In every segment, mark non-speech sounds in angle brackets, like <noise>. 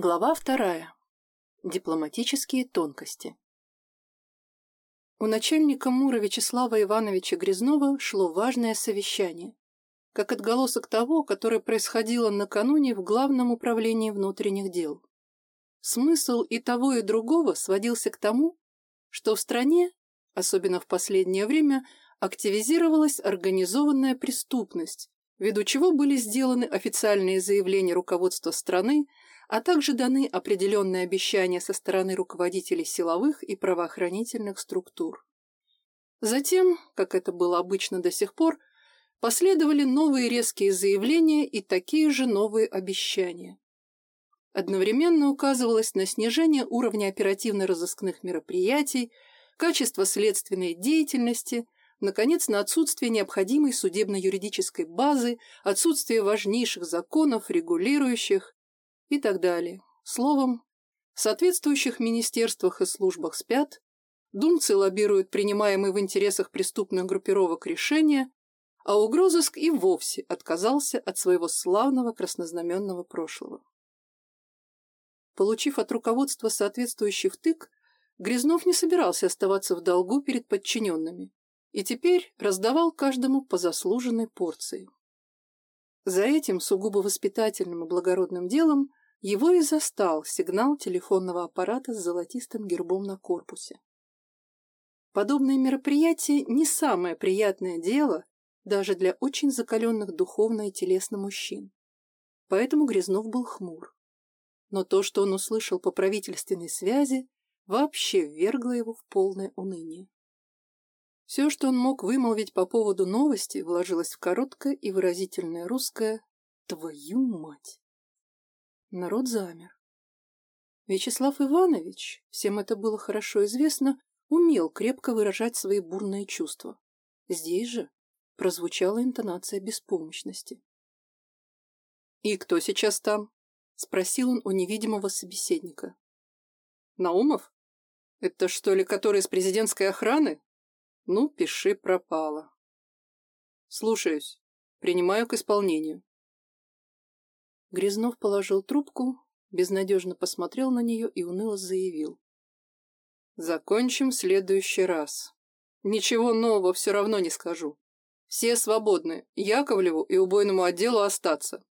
Глава вторая. Дипломатические тонкости. У начальника МУРа Вячеслава Ивановича Грязнова шло важное совещание, как отголосок того, которое происходило накануне в Главном управлении внутренних дел. Смысл и того, и другого сводился к тому, что в стране, особенно в последнее время, активизировалась организованная преступность, ввиду чего были сделаны официальные заявления руководства страны а также даны определенные обещания со стороны руководителей силовых и правоохранительных структур. Затем, как это было обычно до сих пор, последовали новые резкие заявления и такие же новые обещания. Одновременно указывалось на снижение уровня оперативно-розыскных мероприятий, качество следственной деятельности, наконец, на отсутствие необходимой судебно-юридической базы, отсутствие важнейших законов, регулирующих и так далее. Словом, в соответствующих министерствах и службах спят, думцы лоббируют принимаемые в интересах преступных группировок решения, а угрозыск и вовсе отказался от своего славного краснознаменного прошлого. Получив от руководства соответствующий втык, Грязнов не собирался оставаться в долгу перед подчиненными и теперь раздавал каждому по заслуженной порции. За этим сугубо воспитательным и благородным делом его и застал сигнал телефонного аппарата с золотистым гербом на корпусе. Подобные мероприятия не самое приятное дело даже для очень закаленных духовно и телесно мужчин. Поэтому Грязнов был хмур. Но то, что он услышал по правительственной связи, вообще ввергло его в полное уныние. Все, что он мог вымолвить по поводу новости, вложилось в короткое и выразительное русское «Твою мать!». Народ замер. Вячеслав Иванович, всем это было хорошо известно, умел крепко выражать свои бурные чувства. Здесь же прозвучала интонация беспомощности. «И кто сейчас там?» — спросил он у невидимого собеседника. «Наумов? Это что ли который из президентской охраны? Ну, пиши пропало». «Слушаюсь. Принимаю к исполнению». Грязнов положил трубку, безнадежно посмотрел на нее и уныло заявил. «Закончим в следующий раз. Ничего нового все равно не скажу. Все свободны, Яковлеву и убойному отделу остаться».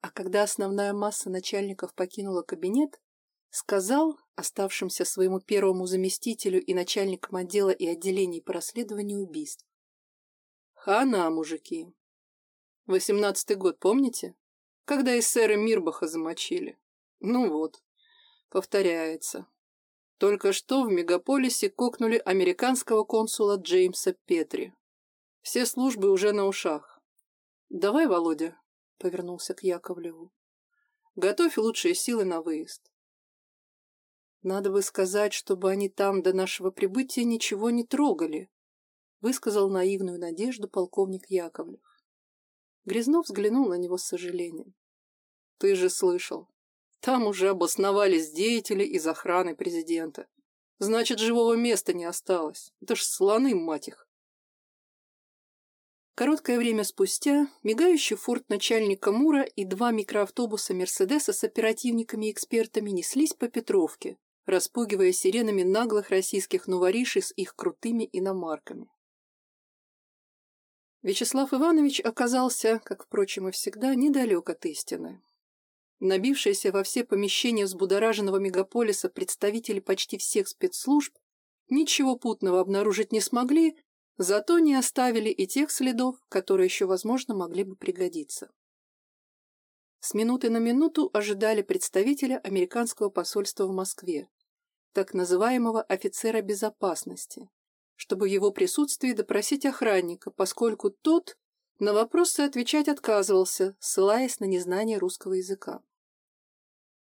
А когда основная масса начальников покинула кабинет, сказал оставшимся своему первому заместителю и начальникам отдела и отделений по расследованию убийств. «Хана, мужики! Восемнадцатый год, помните? Когда эсеры Мирбаха замочили. Ну вот, повторяется. Только что в мегаполисе кокнули американского консула Джеймса Петри. Все службы уже на ушах. «Давай, Володя», — повернулся к Яковлеву, — «готовь лучшие силы на выезд». «Надо бы сказать, чтобы они там до нашего прибытия ничего не трогали», — высказал наивную надежду полковник Яковлев. Грязнов взглянул на него с сожалением. Ты же слышал. Там уже обосновались деятели из охраны президента. Значит, живого места не осталось. Это ж слоны, мать их. Короткое время спустя мигающий форт начальника Мура и два микроавтобуса Мерседеса с оперативниками и экспертами неслись по Петровке, распугивая сиренами наглых российских новоришей с их крутыми иномарками. Вячеслав Иванович оказался, как, впрочем, и всегда, недалек от истины. Набившиеся во все помещения взбудораженного мегаполиса представители почти всех спецслужб ничего путного обнаружить не смогли, зато не оставили и тех следов, которые еще, возможно, могли бы пригодиться. С минуты на минуту ожидали представителя американского посольства в Москве, так называемого офицера безопасности, чтобы в его присутствии допросить охранника, поскольку тот на вопросы отвечать отказывался, ссылаясь на незнание русского языка.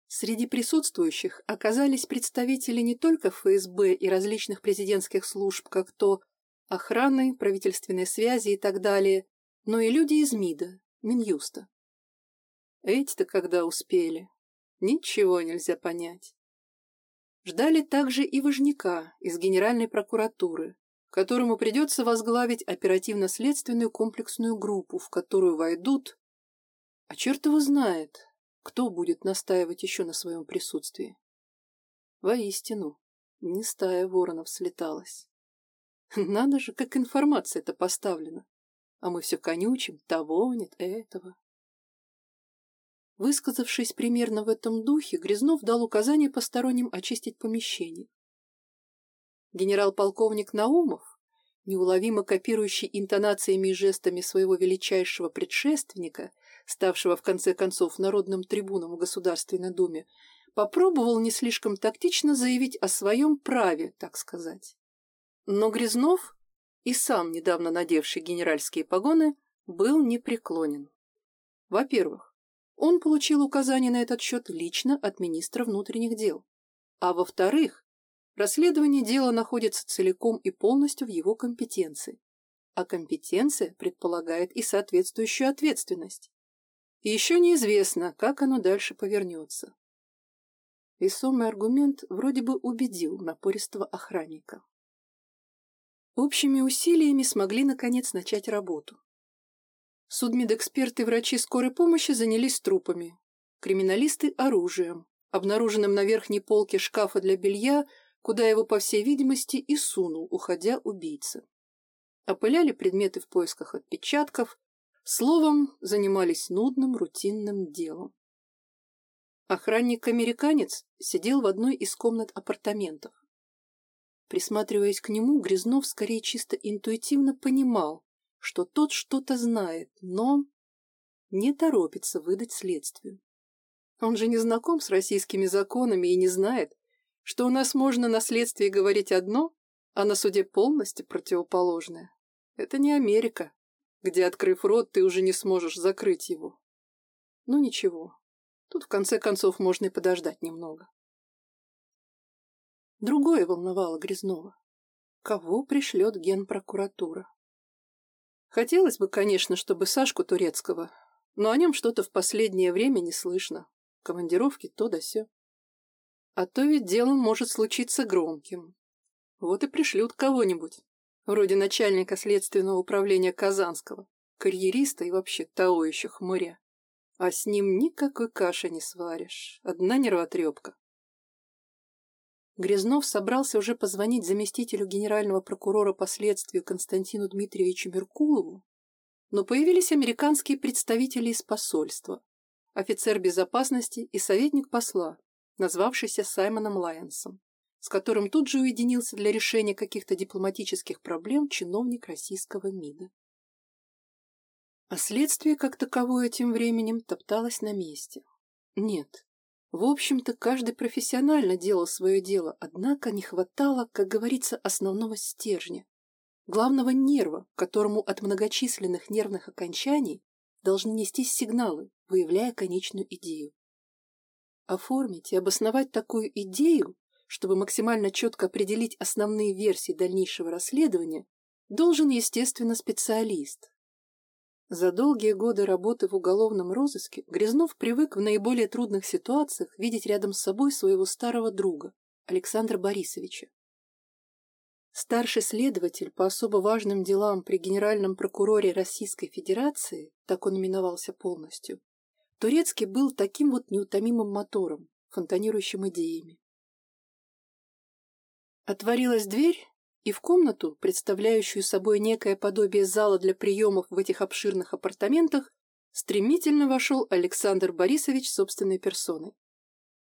Среди присутствующих оказались представители не только ФСБ и различных президентских служб, как то охраны, правительственной связи и так далее, но и люди из МИДа, Минюста. Эти-то когда успели? Ничего нельзя понять. Ждали также и Важняка из Генеральной прокуратуры, которому придется возглавить оперативно-следственную комплексную группу, в которую войдут... А черт его знает, кто будет настаивать еще на своем присутствии? Воистину, не стая воронов слеталась. Надо же, как информация-то поставлена. А мы все конючим, того нет, этого. Высказавшись примерно в этом духе, Грязнов дал указание посторонним очистить помещение. Генерал-полковник Наумов, неуловимо копирующий интонациями и жестами своего величайшего предшественника, ставшего в конце концов народным трибуном в Государственной Думе, попробовал не слишком тактично заявить о своем праве, так сказать. Но Грязнов, и сам недавно надевший генеральские погоны, был непреклонен. Во-первых, он получил указание на этот счет лично от министра внутренних дел. А во-вторых, расследование дела находится целиком и полностью в его компетенции. А компетенция предполагает и соответствующую ответственность. И еще неизвестно, как оно дальше повернется. Весомый аргумент вроде бы убедил напористого охранника. Общими усилиями смогли наконец начать работу. Судмедэксперты и врачи скорой помощи занялись трупами, криминалисты – оружием, обнаруженным на верхней полке шкафа для белья, куда его, по всей видимости, и сунул, уходя убийца. Опыляли предметы в поисках отпечатков, словом, занимались нудным рутинным делом. Охранник-американец сидел в одной из комнат апартаментов. Присматриваясь к нему, Грязнов скорее чисто интуитивно понимал, что тот что-то знает, но не торопится выдать следствию. Он же не знаком с российскими законами и не знает, что у нас можно на следствии говорить одно, а на суде полностью противоположное. Это не Америка, где, открыв рот, ты уже не сможешь закрыть его. Ну ничего, Тут, в конце концов, можно и подождать немного. Другое волновало Грязнова. Кого пришлет генпрокуратура? Хотелось бы, конечно, чтобы Сашку Турецкого, но о нем что-то в последнее время не слышно. Командировки то да сё. А то ведь дело может случиться громким. Вот и пришлют кого-нибудь, вроде начальника следственного управления Казанского, карьериста и вообще того еще хмыря. А с ним никакой каши не сваришь. Одна нервотрепка. Грязнов собрался уже позвонить заместителю генерального прокурора по следствию Константину Дмитриевичу Меркулову, но появились американские представители из посольства, офицер безопасности и советник посла, назвавшийся Саймоном Лайенсом, с которым тут же уединился для решения каких-то дипломатических проблем чиновник российского МИДа. А следствие, как таковое, тем временем топталось на месте. Нет, в общем-то, каждый профессионально делал свое дело, однако не хватало, как говорится, основного стержня, главного нерва, которому от многочисленных нервных окончаний должны нестись сигналы, выявляя конечную идею. Оформить и обосновать такую идею, чтобы максимально четко определить основные версии дальнейшего расследования, должен, естественно, специалист, за долгие годы работы в уголовном розыске Грязнов привык в наиболее трудных ситуациях видеть рядом с собой своего старого друга, Александра Борисовича. Старший следователь по особо важным делам при Генеральном прокуроре Российской Федерации, так он именовался полностью, Турецкий был таким вот неутомимым мотором, фонтанирующим идеями. Отворилась дверь, и в комнату, представляющую собой некое подобие зала для приемов в этих обширных апартаментах, стремительно вошел Александр Борисович собственной персоной.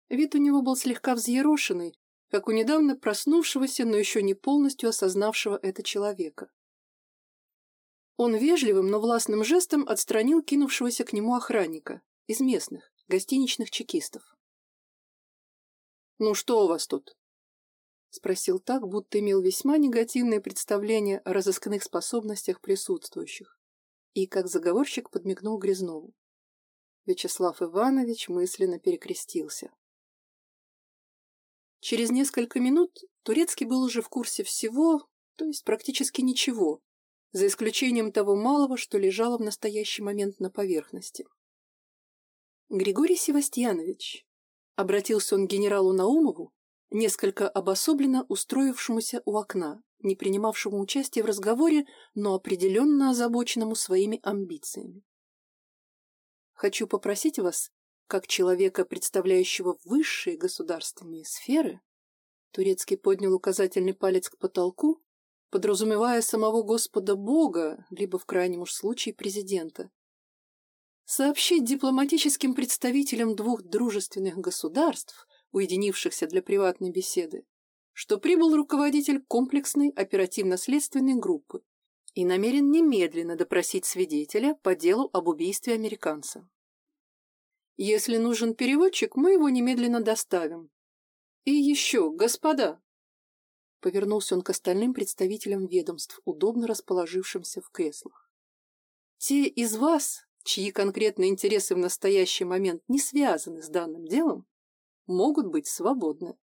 Вид у него был слегка взъерошенный, как у недавно проснувшегося, но еще не полностью осознавшего это человека. Он вежливым, но властным жестом отстранил кинувшегося к нему охранника из местных, гостиничных чекистов. «Ну что у вас тут?» Спросил так, будто имел весьма негативное представление о разыскных способностях присутствующих. И, как заговорщик, подмигнул Грязнову. Вячеслав Иванович мысленно перекрестился. Через несколько минут Турецкий был уже в курсе всего, то есть практически ничего, за исключением того малого, что лежало в настоящий момент на поверхности. «Григорий Севастьянович», — обратился он к генералу Наумову, несколько обособленно устроившемуся у окна, не принимавшему участия в разговоре, но определенно озабоченному своими амбициями. Хочу попросить вас как человека, представляющего высшие государственные сферы, Турецкий поднял указательный палец к потолку, подразумевая самого Господа Бога, либо в крайнем уж случае президента. Сообщить дипломатическим представителям двух дружественных государств, уединившихся для приватной беседы, что прибыл руководитель комплексной оперативно-следственной группы и намерен немедленно допросить свидетеля по делу об убийстве американца. Если нужен переводчик, мы его немедленно доставим, и еще, господа!» Повернулся он к остальным представителям ведомств, удобно расположившимся в креслах. «Те из вас, чьи конкретные интересы в настоящий момент не связаны с данным делом, могут быть свободны.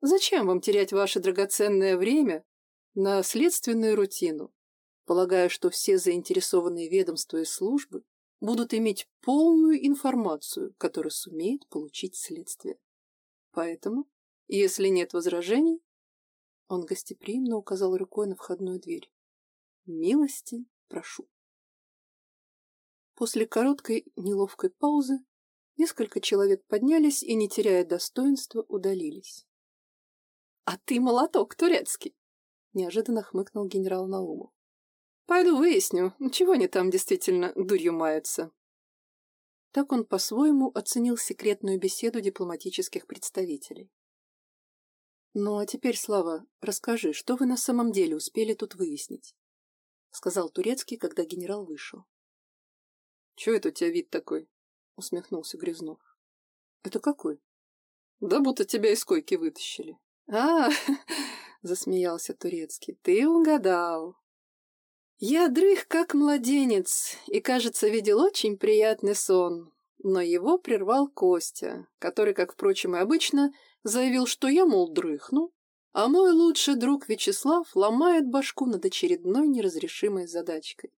Зачем вам терять ваше драгоценное время на следственную рутину, полагая, что все заинтересованные ведомства и службы будут иметь полную информацию, которую сумеет получить следствие? Поэтому, если нет возражений, он гостеприимно указал рукой на входную дверь. Милости прошу. После короткой неловкой паузы несколько человек поднялись и, не теряя достоинства, удалились. — А ты молоток турецкий! — неожиданно хмыкнул генерал Наумов. — Пойду выясню, чего они там действительно дурью маются. Так он по-своему оценил секретную беседу дипломатических представителей. «Ну а теперь, Слава, расскажи, что вы на самом деле успели тут выяснить?» — сказал Турецкий, когда генерал вышел. «Чего это у тебя вид такой?» — усмехнулся Грязнов. «Это какой?» «Да будто тебя из койки вытащили». «А, <laughs> — засмеялся Турецкий, — ты угадал. Я дрых, как младенец, и, кажется, видел очень приятный сон, но его прервал Костя, который, как, впрочем, и обычно, заявил, что я, мол, дрыхну, а мой лучший друг Вячеслав ломает башку над очередной неразрешимой задачкой.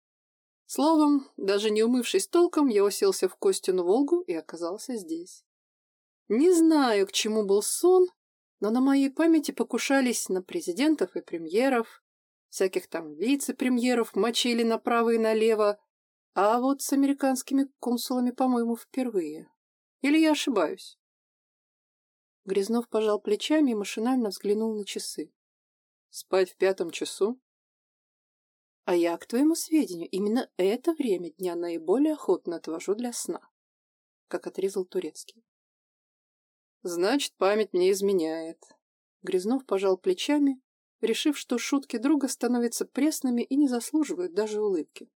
Словом, даже не умывшись толком, я уселся в Костину Волгу и оказался здесь. Не знаю, к чему был сон, но на моей памяти покушались на президентов и премьеров, всяких там вице-премьеров мочили направо и налево, а вот с американскими консулами, по-моему, впервые. Или я ошибаюсь? Грязнов пожал плечами и машинально взглянул на часы. Спать в пятом часу? А я, к твоему сведению, именно это время дня наиболее охотно отвожу для сна, как отрезал Турецкий. Значит, память мне изменяет. Грязнов пожал плечами решив, что шутки друга становятся пресными и не заслуживают даже улыбки.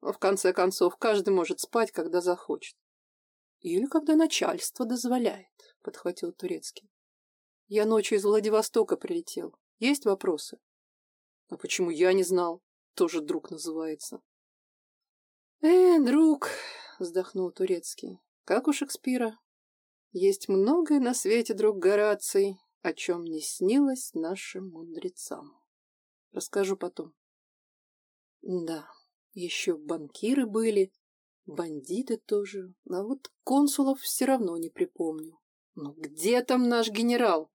В конце концов, каждый может спать, когда захочет. Или когда начальство дозволяет, — подхватил Турецкий. Я ночью из Владивостока прилетел. Есть вопросы? А почему я не знал? Тоже друг называется. Э, друг, — вздохнул Турецкий, — как у Шекспира. Есть многое на свете, друг Гораций, о чем не снилось нашим мудрецам. Расскажу потом. Да, еще банкиры были, бандиты тоже, а вот консулов все равно не припомню. Ну где там наш генерал?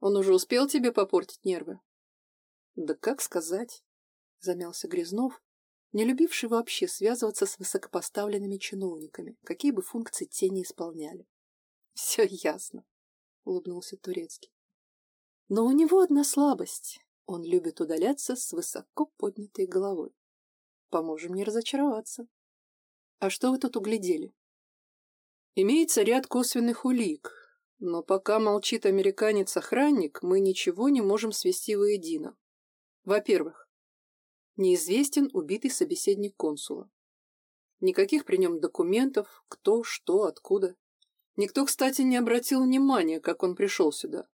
Он уже успел тебе попортить нервы? Да как сказать? Замялся Грязнов, не любивший вообще связываться с высокопоставленными чиновниками, какие бы функции те не исполняли. Все ясно. — улыбнулся Турецкий. «Но у него одна слабость. Он любит удаляться с высоко поднятой головой. Поможем не разочароваться. А что вы тут углядели?» «Имеется ряд косвенных улик, но пока молчит американец-охранник, мы ничего не можем свести воедино. Во-первых, неизвестен убитый собеседник консула. Никаких при нем документов, кто, что, откуда. Никто, кстати, не обратил внимания, как он пришел сюда.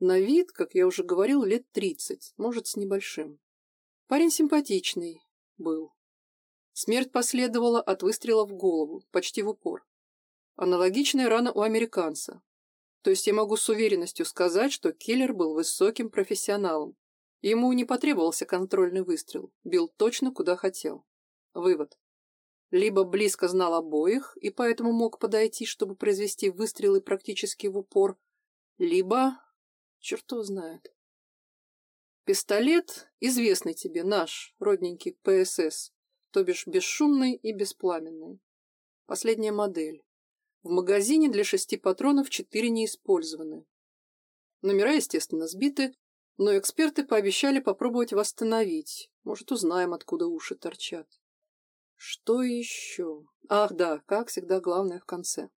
На вид, как я уже говорил, лет тридцать, может, с небольшим. Парень симпатичный был. Смерть последовала от выстрела в голову, почти в упор. Аналогичная рана у американца. То есть я могу с уверенностью сказать, что киллер был высоким профессионалом. Ему не потребовался контрольный выстрел, бил точно куда хотел. Вывод либо близко знал обоих и поэтому мог подойти, чтобы произвести выстрелы практически в упор, либо... черт его знает. Пистолет, известный тебе, наш, родненький ПСС, то бишь бесшумный и беспламенный. Последняя модель. В магазине для шести патронов четыре не использованы. Номера, естественно, сбиты, но эксперты пообещали попробовать восстановить. Может, узнаем, откуда уши торчат. Что еще? Ах, да, как всегда, главное в конце.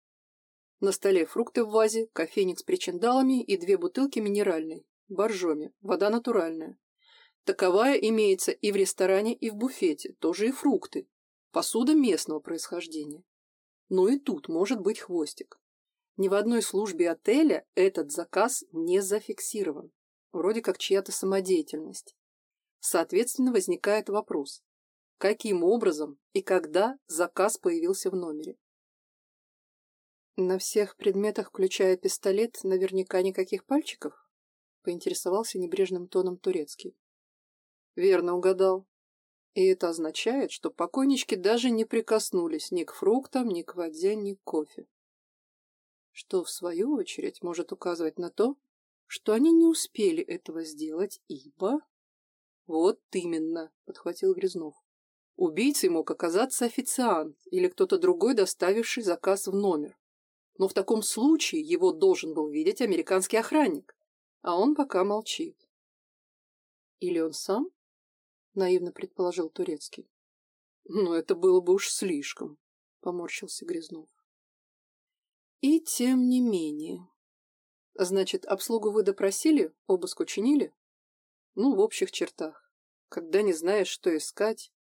На столе фрукты в вазе, кофейник с причиндалами и две бутылки минеральной. Боржоми. Вода натуральная. Таковая имеется и в ресторане, и в буфете. Тоже и фрукты. Посуда местного происхождения. Но и тут может быть хвостик. Ни в одной службе отеля этот заказ не зафиксирован. Вроде как чья-то самодеятельность. Соответственно, возникает вопрос. Каким образом и когда заказ появился в номере? На всех предметах, включая пистолет, наверняка никаких пальчиков? Поинтересовался небрежным тоном турецкий. Верно угадал. И это означает, что покойнички даже не прикоснулись ни к фруктам, ни к воде, ни к кофе что, в свою очередь, может указывать на то, что они не успели этого сделать, ибо... Вот именно, подхватил Грязнов. Убийцей мог оказаться официант или кто-то другой, доставивший заказ в номер. Но в таком случае его должен был видеть американский охранник, а он пока молчит. Или он сам? Наивно предположил Турецкий. Но это было бы уж слишком, поморщился Грязнов. И тем не менее. Значит, обслугу вы допросили, обыск учинили? Ну, в общих чертах. Когда не знаешь, что искать.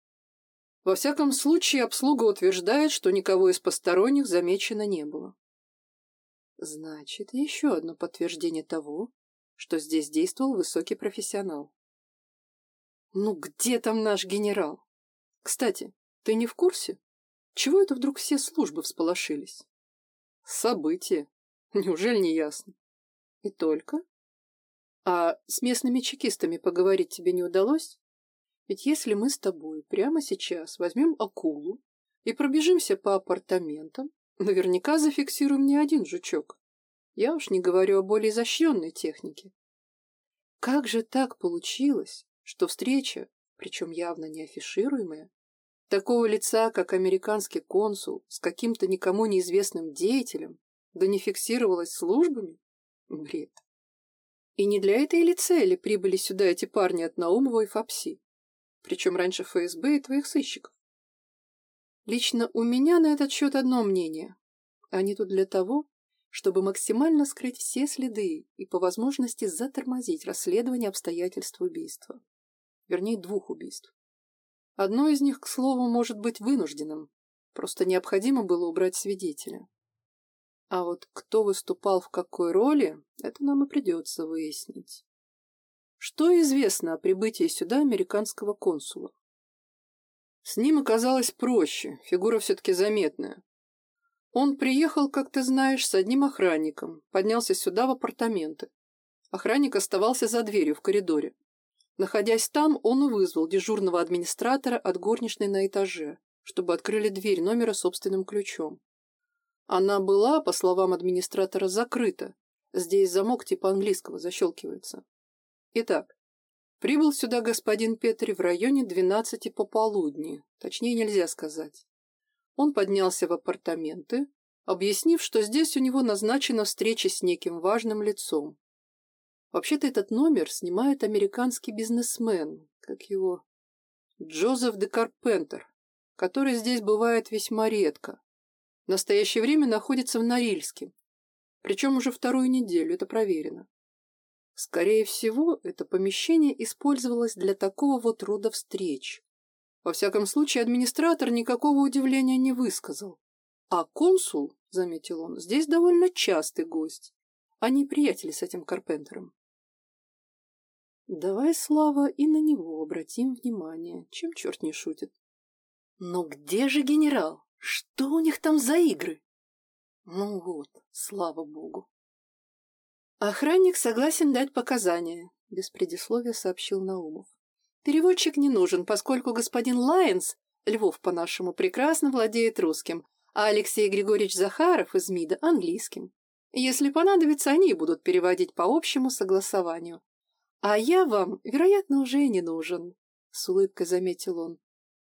Во всяком случае, обслуга утверждает, что никого из посторонних замечено не было. Значит, еще одно подтверждение того, что здесь действовал высокий профессионал. Ну где там наш генерал? Кстати, ты не в курсе? Чего это вдруг все службы всполошились? Событие. Неужели не ясно? И только? А с местными чекистами поговорить тебе не удалось? Ведь если мы с тобой прямо сейчас возьмем акулу и пробежимся по апартаментам, наверняка зафиксируем не один жучок. Я уж не говорю о более изощренной технике. Как же так получилось, что встреча, причем явно не афишируемая, Такого лица, как американский консул, с каким-то никому неизвестным деятелем, да не фиксировалось службами? Бред. И не для этой ли цели прибыли сюда эти парни от Наумова и ФАПСИ? Причем раньше ФСБ и твоих сыщиков. Лично у меня на этот счет одно мнение. Они тут для того, чтобы максимально скрыть все следы и по возможности затормозить расследование обстоятельств убийства. Вернее, двух убийств. Одно из них, к слову, может быть вынужденным. Просто необходимо было убрать свидетеля. А вот кто выступал в какой роли, это нам и придется выяснить. Что известно о прибытии сюда американского консула? С ним оказалось проще, фигура все-таки заметная. Он приехал, как ты знаешь, с одним охранником, поднялся сюда в апартаменты. Охранник оставался за дверью в коридоре. Находясь там, он вызвал дежурного администратора от горничной на этаже, чтобы открыли дверь номера собственным ключом. Она была, по словам администратора, закрыта. Здесь замок типа английского защелкивается. Итак, прибыл сюда господин Петри в районе двенадцати пополудни, точнее нельзя сказать. Он поднялся в апартаменты, объяснив, что здесь у него назначена встреча с неким важным лицом, Вообще-то этот номер снимает американский бизнесмен, как его, Джозеф де Карпентер, который здесь бывает весьма редко. В настоящее время находится в Норильске, причем уже вторую неделю, это проверено. Скорее всего, это помещение использовалось для такого вот рода встреч. Во всяком случае, администратор никакого удивления не высказал. А консул, заметил он, здесь довольно частый гость. Они приятели с этим Карпентером. Давай, Слава, и на него обратим внимание, чем черт не шутит. Но где же генерал? Что у них там за игры? Ну вот, слава богу. Охранник согласен дать показания, без предисловия сообщил Наумов. Переводчик не нужен, поскольку господин Лайенс, Львов по-нашему, прекрасно владеет русским, а Алексей Григорьевич Захаров из МИДа – английским. Если понадобится, они будут переводить по общему согласованию. «А я вам, вероятно, уже и не нужен», — с улыбкой заметил он.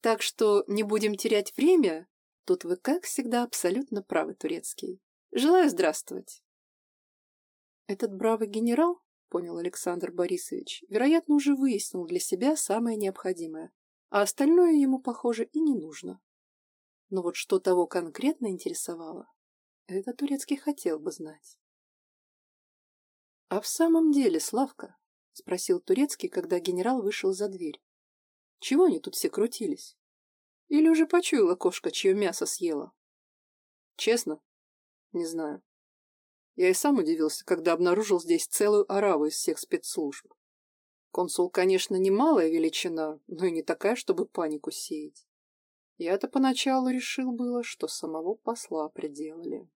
«Так что не будем терять время. Тут вы, как всегда, абсолютно правы, турецкий. Желаю здравствовать. Этот бравый генерал, понял Александр Борисович, вероятно, уже выяснил для себя самое необходимое, а остальное ему, похоже, и не нужно. Но вот что того конкретно интересовало, это Турецкий хотел бы знать. — А в самом деле, Славка, — спросил Турецкий, когда генерал вышел за дверь, — чего они тут все крутились? Или уже почуяла кошка, чье мясо съела? — Честно? Не знаю. Я и сам удивился, когда обнаружил здесь целую ораву из всех спецслужб. Консул, конечно, немалая величина, но и не такая, чтобы панику сеять. Я-то поначалу решил было, что самого посла приделали.